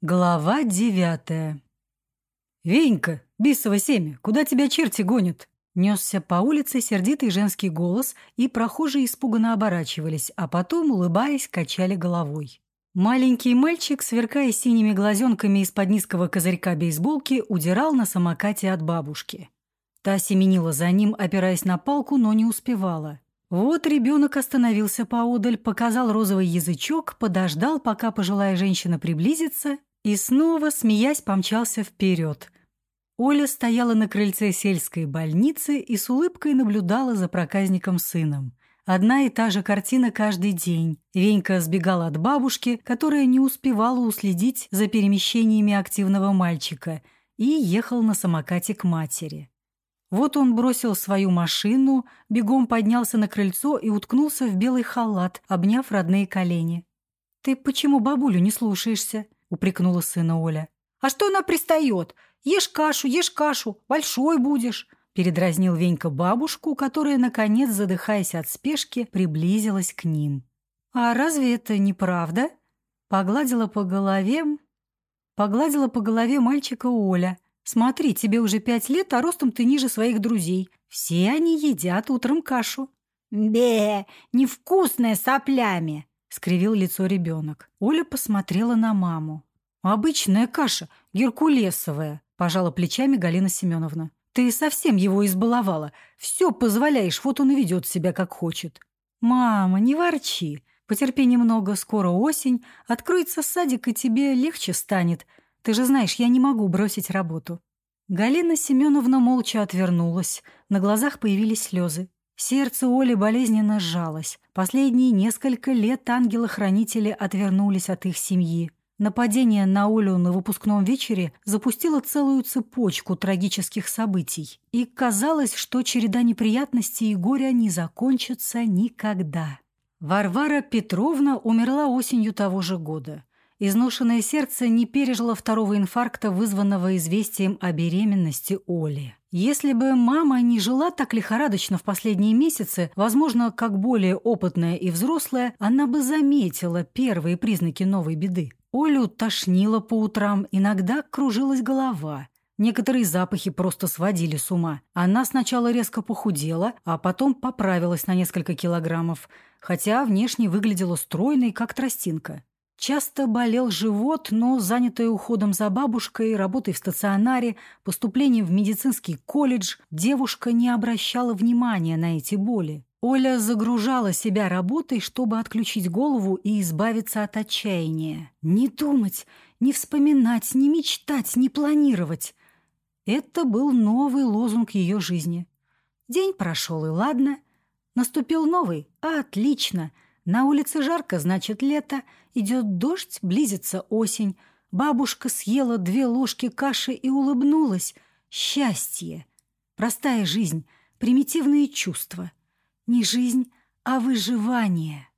Глава девятая. «Венька, бисово семя, куда тебя черти гонят?» Несся по улице сердитый женский голос, и прохожие испуганно оборачивались, а потом, улыбаясь, качали головой. Маленький мальчик, сверкая синими глазенками из-под низкого козырька бейсболки, удирал на самокате от бабушки. Та семенила за ним, опираясь на палку, но не успевала. Вот ребенок остановился поодаль, показал розовый язычок, подождал, пока пожилая женщина приблизится, и снова, смеясь, помчался вперед. Оля стояла на крыльце сельской больницы и с улыбкой наблюдала за проказником сыном. Одна и та же картина каждый день. Венька сбегала от бабушки, которая не успевала уследить за перемещениями активного мальчика, и ехал на самокате к матери. Вот он бросил свою машину, бегом поднялся на крыльцо и уткнулся в белый халат, обняв родные колени. «Ты почему бабулю не слушаешься?» — упрекнула сына Оля. «А что она пристает? Ешь кашу, ешь кашу, большой будешь!» Передразнил Венька бабушку, которая, наконец, задыхаясь от спешки, приблизилась к ним. «А разве это неправда?» Погладила по голове... Погладила по голове мальчика Оля — Смотри, тебе уже пять лет, а ростом ты ниже своих друзей. Все они едят утром кашу». «Бе, невкусная соплями!» — скривил лицо ребенок. Оля посмотрела на маму. «Обычная каша, геркулесовая», — пожала плечами Галина Семеновна. «Ты совсем его избаловала. Все позволяешь, вот он и ведет себя как хочет». «Мама, не ворчи. Потерпи немного, скоро осень. Откроется садик, и тебе легче станет. Ты же знаешь, я не могу бросить работу». Галина Семеновна молча отвернулась. На глазах появились слезы. Сердце Оли болезненно сжалось. Последние несколько лет ангелы-хранители отвернулись от их семьи. Нападение на Олю на выпускном вечере запустило целую цепочку трагических событий. И казалось, что череда неприятностей и горя не закончится никогда. Варвара Петровна умерла осенью того же года. Изношенное сердце не пережило второго инфаркта, вызванного известием о беременности Оли. Если бы мама не жила так лихорадочно в последние месяцы, возможно, как более опытная и взрослая, она бы заметила первые признаки новой беды. Олю тошнило по утрам, иногда кружилась голова. Некоторые запахи просто сводили с ума. Она сначала резко похудела, а потом поправилась на несколько килограммов, хотя внешне выглядела стройной, как тростинка. Часто болел живот, но, занятая уходом за бабушкой, работой в стационаре, поступлением в медицинский колледж, девушка не обращала внимания на эти боли. Оля загружала себя работой, чтобы отключить голову и избавиться от отчаяния. Не думать, не вспоминать, не мечтать, не планировать. Это был новый лозунг ее жизни. День прошел, и ладно. Наступил новый. Отлично. На улице жарко, значит, лето. Идет дождь, близится осень. Бабушка съела две ложки каши и улыбнулась. Счастье. Простая жизнь, примитивные чувства. Не жизнь, а выживание.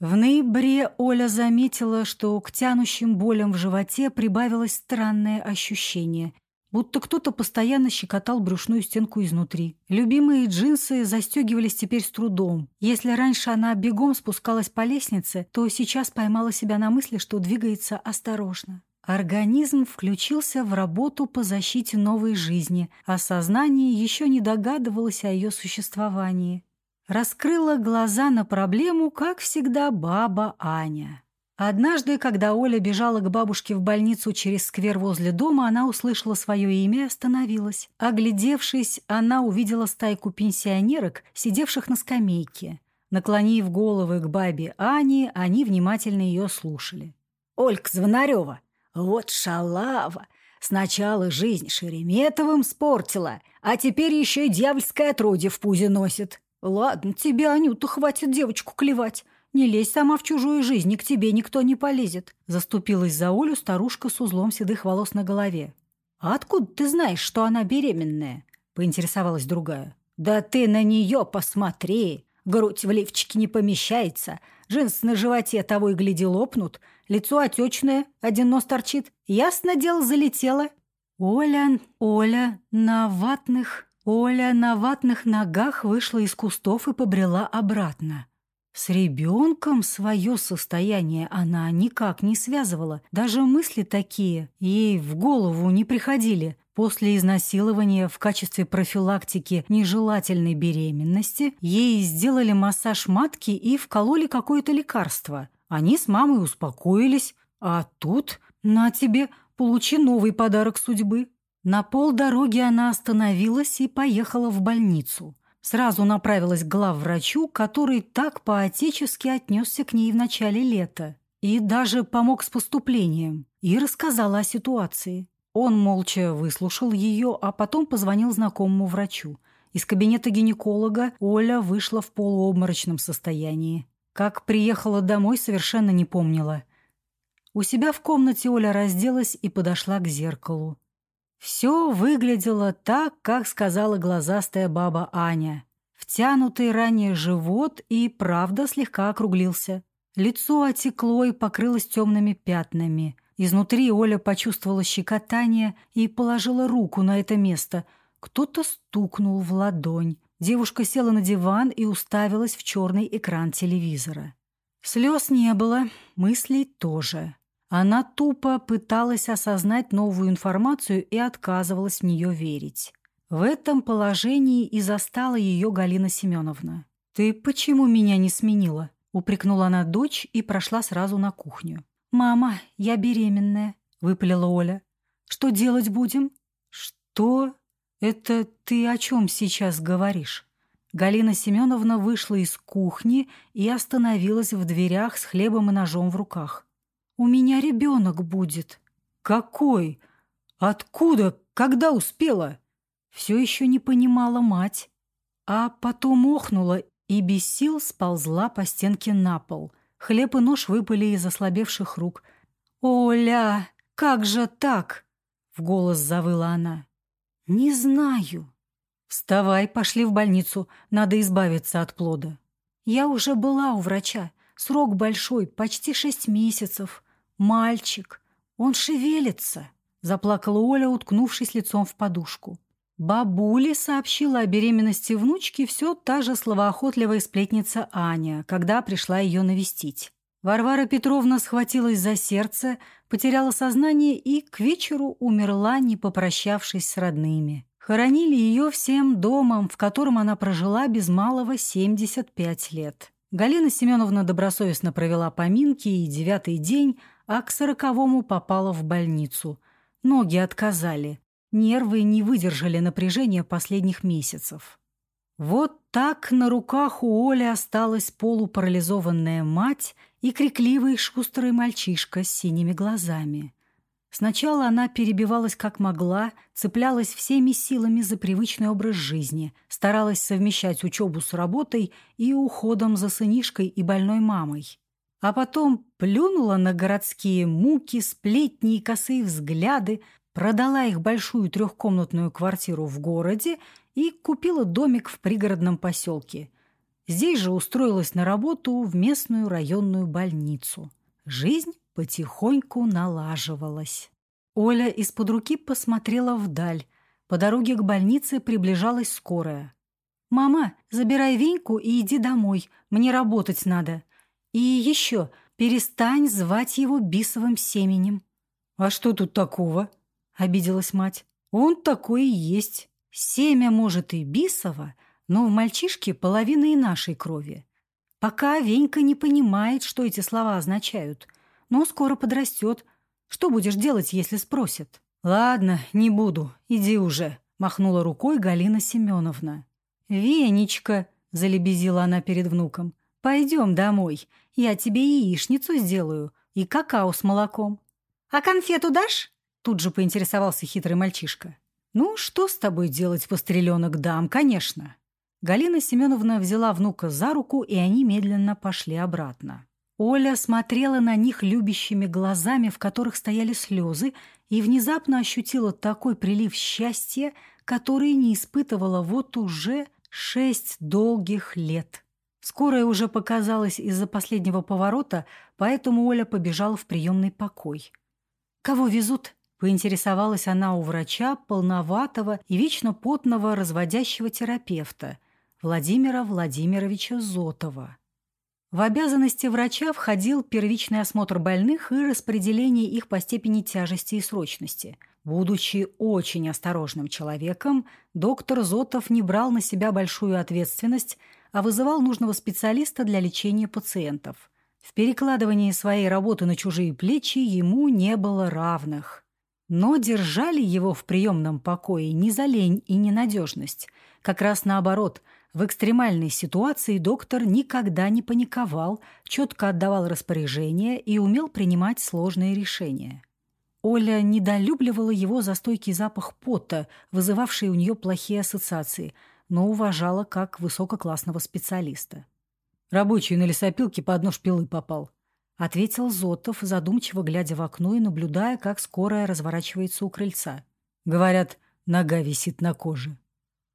В ноябре Оля заметила, что к тянущим болям в животе прибавилось странное ощущение – будто кто-то постоянно щекотал брюшную стенку изнутри. Любимые джинсы застегивались теперь с трудом. Если раньше она бегом спускалась по лестнице, то сейчас поймала себя на мысли, что двигается осторожно. Организм включился в работу по защите новой жизни, а сознание еще не догадывалось о ее существовании. Раскрыла глаза на проблему, как всегда, баба Аня. Однажды, когда Оля бежала к бабушке в больницу через сквер возле дома, она услышала свое имя и остановилась. Оглядевшись, она увидела стайку пенсионерок, сидевших на скамейке. Наклонив головы к бабе Ане, они внимательно ее слушали. «Олька Звонарева, вот шалава! Сначала жизнь Шереметовым спортила, а теперь еще и дьявольское отродье в пузе носит. Ладно, тебе, Анюта, хватит девочку клевать. «Не лезь сама в чужую жизнь, и к тебе никто не полезет», заступилась за Олю старушка с узлом седых волос на голове. «А откуда ты знаешь, что она беременная?» поинтересовалась другая. «Да ты на нее посмотри! Грудь в лифчике не помещается, джинсы на животе того и гляди лопнут, лицо отечное, один нос торчит. Ясно дело, залетела». Оля, Оля на ватных, Оля на ватных ногах вышла из кустов и побрела обратно. С ребенком свое состояние она никак не связывала. Даже мысли такие ей в голову не приходили. После изнасилования в качестве профилактики нежелательной беременности ей сделали массаж матки и вкололи какое-то лекарство. Они с мамой успокоились, а тут, на тебе, получи новый подарок судьбы. На полдороги она остановилась и поехала в больницу. Сразу направилась к главврачу, который так по-отечески отнесся к ней в начале лета. И даже помог с поступлением. И рассказала о ситуации. Он молча выслушал ее, а потом позвонил знакомому врачу. Из кабинета гинеколога Оля вышла в полуобморочном состоянии. Как приехала домой, совершенно не помнила. У себя в комнате Оля разделась и подошла к зеркалу. Все выглядело так, как сказала глазастая баба Аня. Втянутый ранее живот и правда слегка округлился. Лицо отекло и покрылось темными пятнами. Изнутри Оля почувствовала щекотание и положила руку на это место. Кто-то стукнул в ладонь. Девушка села на диван и уставилась в черный экран телевизора. Слез не было, мыслей тоже. Она тупо пыталась осознать новую информацию и отказывалась в нее верить. В этом положении и застала ее Галина Семеновна. «Ты почему меня не сменила?» — упрекнула она дочь и прошла сразу на кухню. «Мама, я беременная», — выпалила Оля. «Что делать будем?» «Что? Это ты о чем сейчас говоришь?» Галина Семеновна вышла из кухни и остановилась в дверях с хлебом и ножом в руках. У меня ребенок будет. Какой? Откуда? Когда успела? Все еще не понимала мать. А потом охнула и без сил сползла по стенке на пол. Хлеб и нож выпали из ослабевших рук. «Оля, как же так?» — в голос завыла она. «Не знаю». «Вставай, пошли в больницу. Надо избавиться от плода». «Я уже была у врача. Срок большой, почти шесть месяцев. «Мальчик, он шевелится!» — заплакала Оля, уткнувшись лицом в подушку. Бабуле сообщила о беременности внучки все та же словоохотливая сплетница Аня, когда пришла ее навестить. Варвара Петровна схватилась за сердце, потеряла сознание и к вечеру умерла, не попрощавшись с родными. Хоронили ее всем домом, в котором она прожила без малого 75 лет. Галина Семеновна добросовестно провела поминки и девятый день а к сороковому попала в больницу. Ноги отказали. Нервы не выдержали напряжения последних месяцев. Вот так на руках у Оли осталась полупарализованная мать и крикливый шустрый мальчишка с синими глазами. Сначала она перебивалась как могла, цеплялась всеми силами за привычный образ жизни, старалась совмещать учебу с работой и уходом за сынишкой и больной мамой а потом плюнула на городские муки, сплетни и косые взгляды, продала их большую трехкомнатную квартиру в городе и купила домик в пригородном поселке. Здесь же устроилась на работу в местную районную больницу. Жизнь потихоньку налаживалась. Оля из-под руки посмотрела вдаль. По дороге к больнице приближалась скорая. «Мама, забирай Веньку и иди домой. Мне работать надо», и еще, перестань звать его бисовым семенем. «А что тут такого?» — обиделась мать. «Он такой и есть. Семя, может, и бисово, но в мальчишке половина и нашей крови. Пока Венька не понимает, что эти слова означают, но скоро подрастет. Что будешь делать, если спросят?» «Ладно, не буду. Иди уже», — махнула рукой Галина Семеновна. «Венечка», — залебезила она перед внуком, — «пойдем домой. Я тебе яичницу сделаю и какао с молоком. А конфету дашь? Тут же поинтересовался хитрый мальчишка. Ну, что с тобой делать, постреленок, дам, конечно. Галина Семеновна взяла внука за руку, и они медленно пошли обратно. Оля смотрела на них любящими глазами, в которых стояли слезы, и внезапно ощутила такой прилив счастья, который не испытывала вот уже шесть долгих лет. Скорая уже показалась из-за последнего поворота, поэтому Оля побежала в приемный покой. «Кого везут?» — поинтересовалась она у врача, полноватого и вечно потного разводящего терапевта Владимира Владимировича Зотова. В обязанности врача входил первичный осмотр больных и распределение их по степени тяжести и срочности. Будучи очень осторожным человеком, доктор Зотов не брал на себя большую ответственность, а вызывал нужного специалиста для лечения пациентов. В перекладывании своей работы на чужие плечи ему не было равных. Но держали его в приемном покое не за лень и ненадежность. Как раз наоборот, в экстремальной ситуации доктор никогда не паниковал, четко отдавал распоряжения и умел принимать сложные решения. Оля недолюбливала его за стойкий запах пота, вызывавший у нее плохие ассоциации, но уважала как высококлассного специалиста. Рабочий на лесопилке под нож пилы попал. — ответил Зотов, задумчиво глядя в окно и наблюдая, как скорая разворачивается у крыльца. Говорят, нога висит на коже.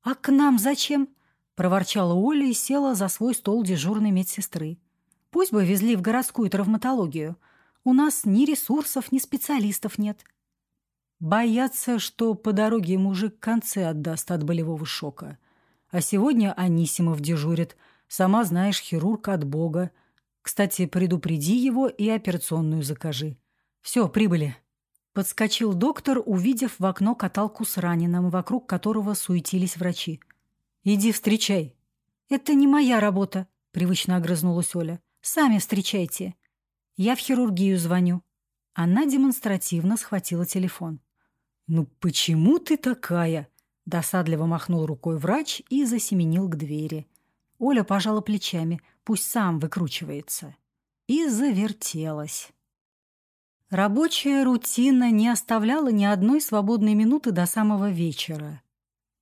«А к нам зачем?» — проворчала Оля и села за свой стол дежурной медсестры. «Пусть бы везли в городскую травматологию. У нас ни ресурсов, ни специалистов нет». Боятся, что по дороге мужик концы отдаст от болевого шока. А сегодня Анисимов дежурит. Сама знаешь, хирург от бога. Кстати, предупреди его и операционную закажи. Все, прибыли. Подскочил доктор, увидев в окно каталку с раненым, вокруг которого суетились врачи. «Иди встречай». «Это не моя работа», — привычно огрызнулась Оля. «Сами встречайте. Я в хирургию звоню». Она демонстративно схватила телефон. «Ну почему ты такая?» Досадливо махнул рукой врач и засеменил к двери. Оля пожала плечами, пусть сам выкручивается. И завертелась. Рабочая рутина не оставляла ни одной свободной минуты до самого вечера.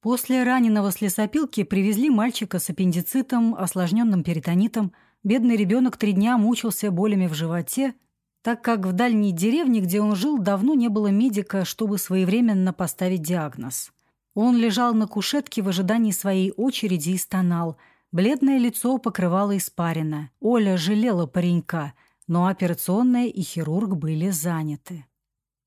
После раненого с лесопилки привезли мальчика с аппендицитом, осложненным перитонитом. Бедный ребенок три дня мучился болями в животе, так как в дальней деревне, где он жил, давно не было медика, чтобы своевременно поставить диагноз. Он лежал на кушетке в ожидании своей очереди и стонал – Бледное лицо покрывало испарина. Оля жалела паренька, но операционная и хирург были заняты.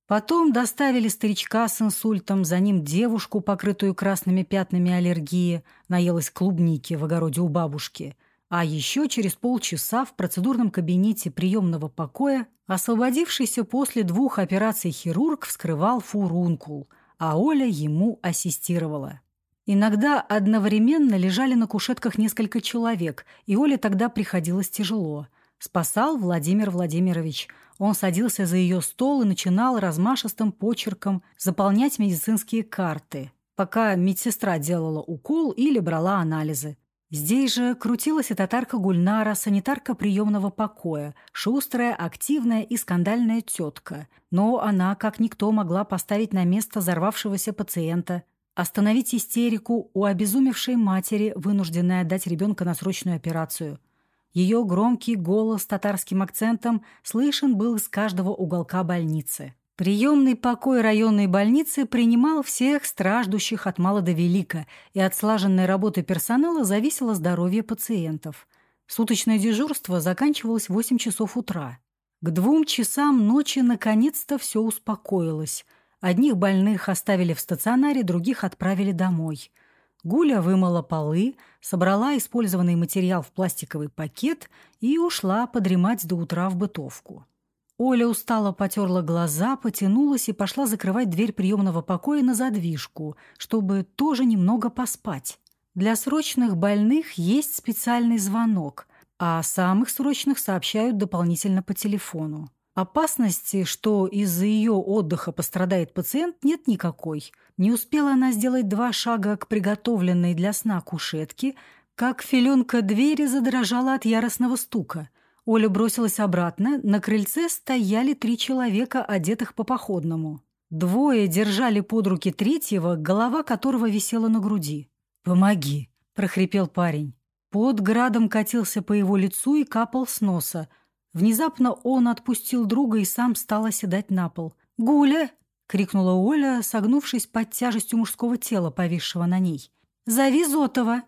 Потом доставили старичка с инсультом, за ним девушку, покрытую красными пятнами аллергии, наелась клубники в огороде у бабушки. А еще через полчаса в процедурном кабинете приемного покоя освободившийся после двух операций хирург вскрывал фурункул, а Оля ему ассистировала. Иногда одновременно лежали на кушетках несколько человек, и Оле тогда приходилось тяжело. Спасал Владимир Владимирович. Он садился за ее стол и начинал размашистым почерком заполнять медицинские карты, пока медсестра делала укол или брала анализы. Здесь же крутилась и татарка Гульнара, санитарка приемного покоя, шустрая, активная и скандальная тетка. Но она, как никто, могла поставить на место взорвавшегося пациента, Остановить истерику у обезумевшей матери, вынужденной отдать ребенка на срочную операцию. Ее громкий голос с татарским акцентом слышен был из каждого уголка больницы. Приемный покой районной больницы принимал всех страждущих от мала до велика, и от слаженной работы персонала зависело здоровье пациентов. Суточное дежурство заканчивалось в 8 часов утра. К двум часам ночи наконец-то все успокоилось – Одних больных оставили в стационаре, других отправили домой. Гуля вымыла полы, собрала использованный материал в пластиковый пакет и ушла подремать до утра в бытовку. Оля устало потерла глаза, потянулась и пошла закрывать дверь приемного покоя на задвижку, чтобы тоже немного поспать. Для срочных больных есть специальный звонок, а самых срочных сообщают дополнительно по телефону. Опасности, что из-за ее отдыха пострадает пациент, нет никакой. Не успела она сделать два шага к приготовленной для сна кушетке, как филенка двери задрожала от яростного стука. Оля бросилась обратно. На крыльце стояли три человека, одетых по походному. Двое держали под руки третьего, голова которого висела на груди. «Помоги!» – прохрипел парень. Под градом катился по его лицу и капал с носа – Внезапно он отпустил друга и сам стал оседать на пол. «Гуля!» — крикнула Оля, согнувшись под тяжестью мужского тела, повисшего на ней. «Зови Зотова!»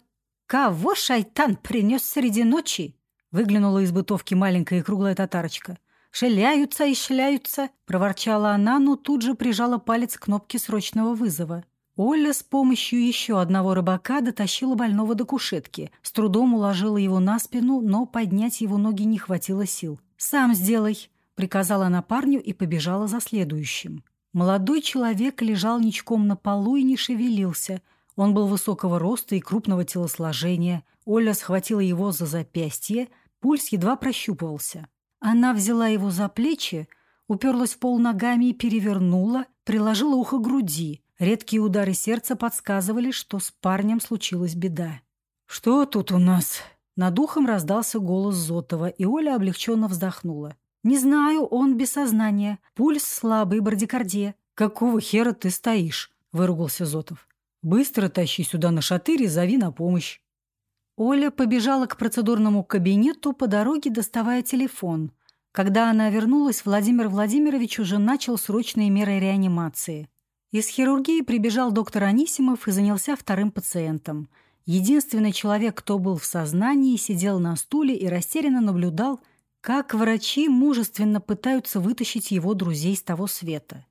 «Кого шайтан принес среди ночи?» — выглянула из бытовки маленькая и круглая татарочка. «Шеляются и шляются!» — проворчала она, но тут же прижала палец к кнопке срочного вызова. Оля с помощью еще одного рыбака дотащила больного до кушетки, с трудом уложила его на спину, но поднять его ноги не хватило сил. «Сам сделай», — приказала она парню и побежала за следующим. Молодой человек лежал ничком на полу и не шевелился. Он был высокого роста и крупного телосложения. Оля схватила его за запястье, пульс едва прощупывался. Она взяла его за плечи, уперлась в пол ногами и перевернула, приложила ухо к груди. Редкие удары сердца подсказывали, что с парнем случилась беда. «Что тут у нас?» Над ухом раздался голос Зотова, и Оля облегченно вздохнула. «Не знаю, он без сознания. Пульс слабый, брадикардия». «Какого хера ты стоишь?» – выругался Зотов. «Быстро тащи сюда на шатырь и зови на помощь». Оля побежала к процедурному кабинету, по дороге доставая телефон. Когда она вернулась, Владимир Владимирович уже начал срочные меры реанимации. Из хирургии прибежал доктор Анисимов и занялся вторым пациентом. Единственный человек, кто был в сознании, сидел на стуле и растерянно наблюдал, как врачи мужественно пытаются вытащить его друзей с того света.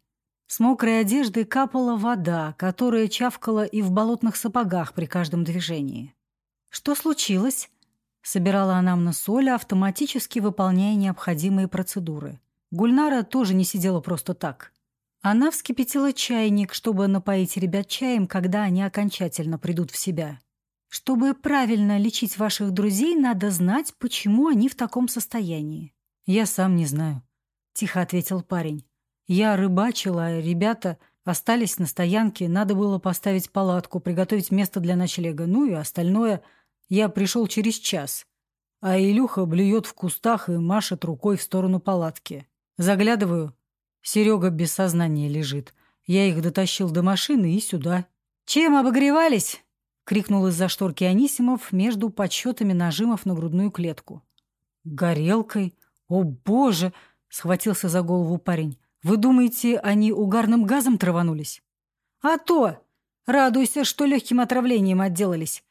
С мокрой одежды капала вода, которая чавкала и в болотных сапогах при каждом движении. «Что случилось?» — собирала анамнез Оля, автоматически выполняя необходимые процедуры. Гульнара тоже не сидела просто так. Она вскипятила чайник, чтобы напоить ребят чаем, когда они окончательно придут в себя. Чтобы правильно лечить ваших друзей, надо знать, почему они в таком состоянии. «Я сам не знаю», — тихо ответил парень. «Я рыбачила, а ребята остались на стоянке, надо было поставить палатку, приготовить место для ночлега, ну и остальное — я пришел через час, а Илюха блюет в кустах и машет рукой в сторону палатки. Заглядываю, Серега без сознания лежит. Я их дотащил до машины и сюда. «Чем обогревались?» — крикнул из-за шторки Анисимов между подсчетами нажимов на грудную клетку. «Горелкой? О, боже!» — схватился за голову парень. «Вы думаете, они угарным газом траванулись?» «А то! Радуйся, что легким отравлением отделались.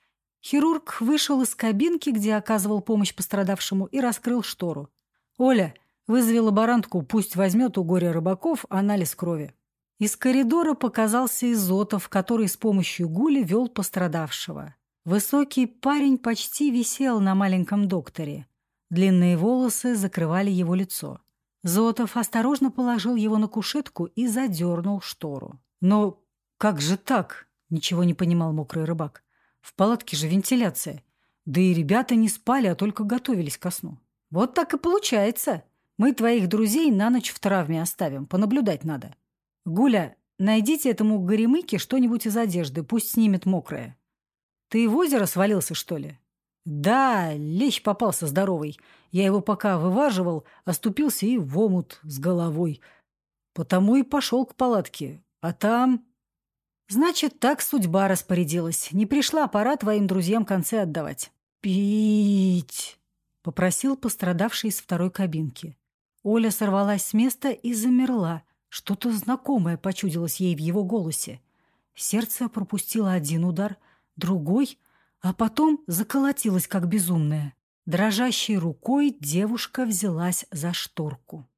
Хирург вышел из кабинки, где оказывал помощь пострадавшему, и раскрыл штору. «Оля, вызови лаборантку, пусть возьмет у горя рыбаков анализ крови». Из коридора показался Изотов, который с помощью гули вел пострадавшего. Высокий парень почти висел на маленьком докторе. Длинные волосы закрывали его лицо. Зотов осторожно положил его на кушетку и задернул штору. «Но как же так?» — ничего не понимал мокрый рыбак. В палатке же вентиляция. Да и ребята не спали, а только готовились ко сну. Вот так и получается. Мы твоих друзей на ночь в травме оставим. Понаблюдать надо. Гуля, найдите этому горемыке что-нибудь из одежды. Пусть снимет мокрое. Ты в озеро свалился, что ли? Да, лещ попался здоровый. Я его пока вываживал, оступился и в омут с головой. Потому и пошел к палатке. А там... Значит, так судьба распорядилась. Не пришла пора твоим друзьям концы отдавать. Пить! Попросил пострадавший из второй кабинки. Оля сорвалась с места и замерла. Что-то знакомое почудилось ей в его голосе. Сердце пропустило один удар, другой, а потом заколотилось, как безумное. Дрожащей рукой девушка взялась за шторку.